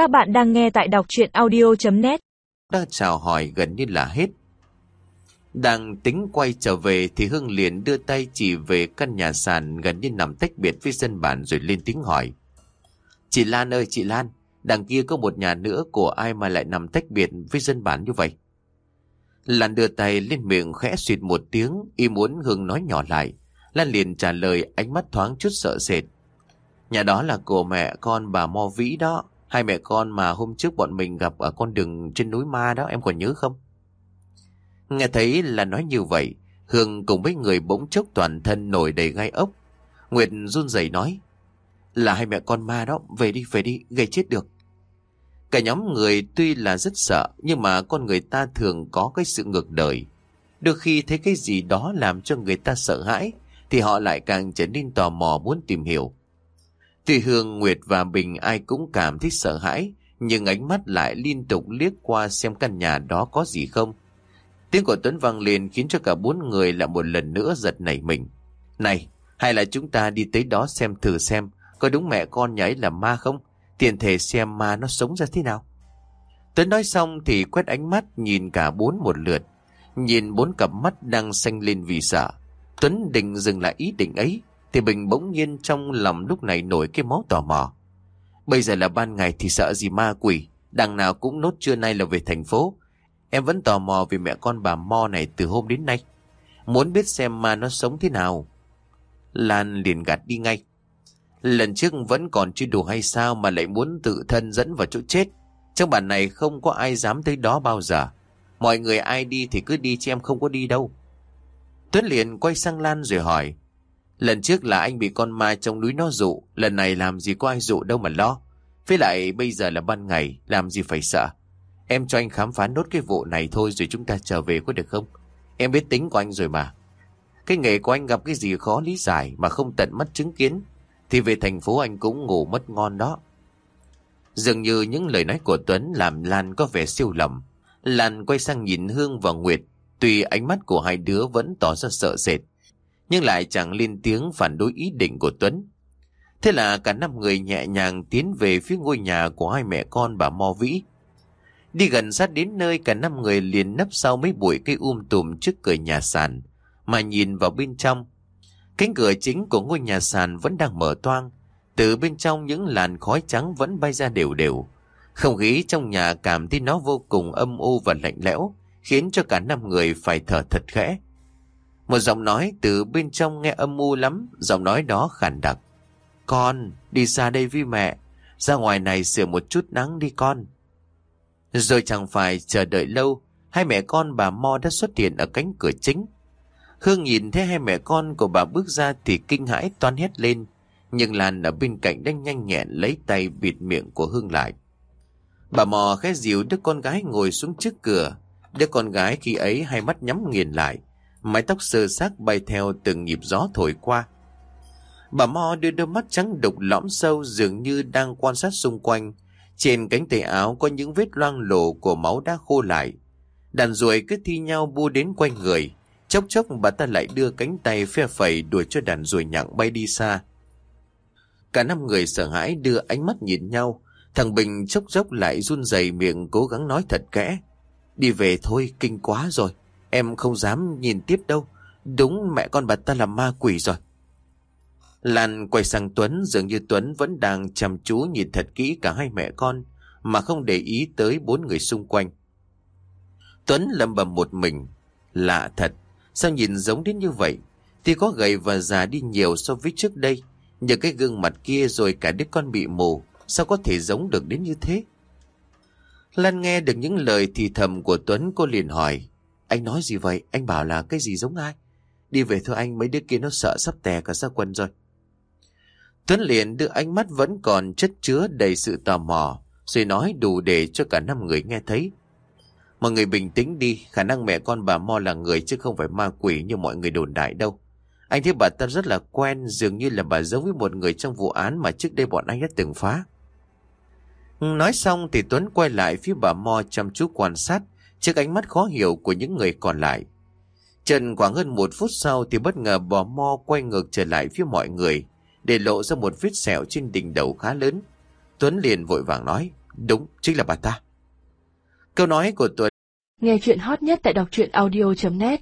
Các bạn đang nghe tại đọc chuyện audio.net Đã chào hỏi gần như là hết. Đang tính quay trở về thì hưng liền đưa tay chỉ về căn nhà sàn gần như nằm tách biệt với dân bản rồi lên tiếng hỏi. Chị Lan ơi chị Lan, đằng kia có một nhà nữa của ai mà lại nằm tách biệt với dân bản như vậy? Lan đưa tay lên miệng khẽ suyệt một tiếng, y muốn hưng nói nhỏ lại. Lan liền trả lời ánh mắt thoáng chút sợ sệt. Nhà đó là của mẹ con bà Mo Vĩ đó. Hai mẹ con mà hôm trước bọn mình gặp ở con đường trên núi Ma đó em còn nhớ không? Nghe thấy là nói như vậy, Hương cùng với người bỗng chốc toàn thân nổi đầy gai ốc. Nguyệt run rẩy nói, là hai mẹ con ma đó, về đi, về đi, gây chết được. Cả nhóm người tuy là rất sợ, nhưng mà con người ta thường có cái sự ngược đời. Đôi khi thấy cái gì đó làm cho người ta sợ hãi, thì họ lại càng trở nên tò mò muốn tìm hiểu. Tuy Hương, Nguyệt và Bình ai cũng cảm thấy sợ hãi, nhưng ánh mắt lại liên tục liếc qua xem căn nhà đó có gì không. Tiếng của Tuấn vang lên khiến cho cả bốn người lại một lần nữa giật nảy mình. Này, hay là chúng ta đi tới đó xem thử xem, có đúng mẹ con nhảy là ma không? Tiền thể xem ma nó sống ra thế nào? Tuấn nói xong thì quét ánh mắt nhìn cả bốn một lượt. Nhìn bốn cặp mắt đang xanh lên vì sợ. Tuấn định dừng lại ý định ấy thì Bình bỗng nhiên trong lòng lúc này nổi cái máu tò mò. Bây giờ là ban ngày thì sợ gì ma quỷ, đằng nào cũng nốt trưa nay là về thành phố. Em vẫn tò mò về mẹ con bà Mo này từ hôm đến nay. Muốn biết xem ma nó sống thế nào. Lan liền gạt đi ngay. Lần trước vẫn còn chưa đủ hay sao mà lại muốn tự thân dẫn vào chỗ chết. Trong bản này không có ai dám tới đó bao giờ. Mọi người ai đi thì cứ đi chứ em không có đi đâu. Tuấn liền quay sang Lan rồi hỏi. Lần trước là anh bị con ma trong núi nó dụ, lần này làm gì có ai dụ đâu mà lo. Với lại bây giờ là ban ngày, làm gì phải sợ. Em cho anh khám phá nốt cái vụ này thôi rồi chúng ta trở về có được không? Em biết tính của anh rồi mà. Cái nghề của anh gặp cái gì khó lý giải mà không tận mắt chứng kiến, thì về thành phố anh cũng ngủ mất ngon đó. Dường như những lời nói của Tuấn làm Lan có vẻ siêu lầm. Lan quay sang nhìn Hương và Nguyệt, tuy ánh mắt của hai đứa vẫn tỏ ra sợ sệt nhưng lại chẳng lên tiếng phản đối ý định của Tuấn. Thế là cả năm người nhẹ nhàng tiến về phía ngôi nhà của hai mẹ con bà Mo Vĩ. Đi gần sát đến nơi cả năm người liền nấp sau mấy bụi cây um tùm trước cửa nhà sàn, mà nhìn vào bên trong. Cánh cửa chính của ngôi nhà sàn vẫn đang mở toang, từ bên trong những làn khói trắng vẫn bay ra đều đều. Không khí trong nhà cảm thấy nó vô cùng âm u và lạnh lẽo, khiến cho cả năm người phải thở thật khẽ. Một giọng nói từ bên trong nghe âm u lắm, giọng nói đó khản đặc. Con, đi xa đây với mẹ, ra ngoài này sửa một chút nắng đi con. Rồi chẳng phải chờ đợi lâu, hai mẹ con bà Mo đã xuất hiện ở cánh cửa chính. Hương nhìn thấy hai mẹ con của bà bước ra thì kinh hãi toan hét lên, nhưng Lan ở bên cạnh đang nhanh nhẹn lấy tay bịt miệng của Hương lại. Bà Mò khẽ dìu đứa con gái ngồi xuống trước cửa, đứa con gái khi ấy hai mắt nhắm nghiền lại, mái tóc sơ xác bay theo từng nhịp gió thổi qua. Bà Mo đưa đôi mắt trắng đục lõm sâu dường như đang quan sát xung quanh. Trên cánh tay áo có những vết loang lổ của máu đã khô lại. Đàn ruồi cứ thi nhau bu đến quanh người. Chốc chốc bà ta lại đưa cánh tay phe phẩy đuổi cho đàn ruồi nhặng bay đi xa. Cả năm người sợ hãi đưa ánh mắt nhìn nhau. Thằng Bình chốc chốc lại run rẩy miệng cố gắng nói thật kẽ. Đi về thôi, kinh quá rồi. Em không dám nhìn tiếp đâu. Đúng mẹ con bà ta là ma quỷ rồi. Lan quay sang Tuấn dường như Tuấn vẫn đang chăm chú nhìn thật kỹ cả hai mẹ con mà không để ý tới bốn người xung quanh. Tuấn lầm bầm một mình. Lạ thật, sao nhìn giống đến như vậy? Thì có gầy và già đi nhiều so với trước đây. Nhờ cái gương mặt kia rồi cả đứa con bị mù, sao có thể giống được đến như thế? Lan nghe được những lời thì thầm của Tuấn cô liền hỏi. Anh nói gì vậy? Anh bảo là cái gì giống ai? Đi về thôi anh, mấy đứa kia nó sợ sắp tè cả ra quân rồi. Tuấn liền đưa ánh mắt vẫn còn chất chứa đầy sự tò mò, rồi nói đủ để cho cả năm người nghe thấy. Mọi người bình tĩnh đi, khả năng mẹ con bà Mo là người chứ không phải ma quỷ như mọi người đồn đại đâu. Anh thấy bà ta rất là quen, dường như là bà giống với một người trong vụ án mà trước đây bọn anh đã từng phá. Nói xong thì Tuấn quay lại phía bà Mo chăm chú quan sát, trước ánh mắt khó hiểu của những người còn lại. Trần khoảng hơn một phút sau thì bất ngờ bò mo quay ngược trở lại phía mọi người, để lộ ra một vết sẹo trên đỉnh đầu khá lớn. Tuấn liền vội vàng nói, Đúng, chính là bà ta. Câu nói của Tuấn Nghe chuyện hot nhất tại đọc truyện audio.net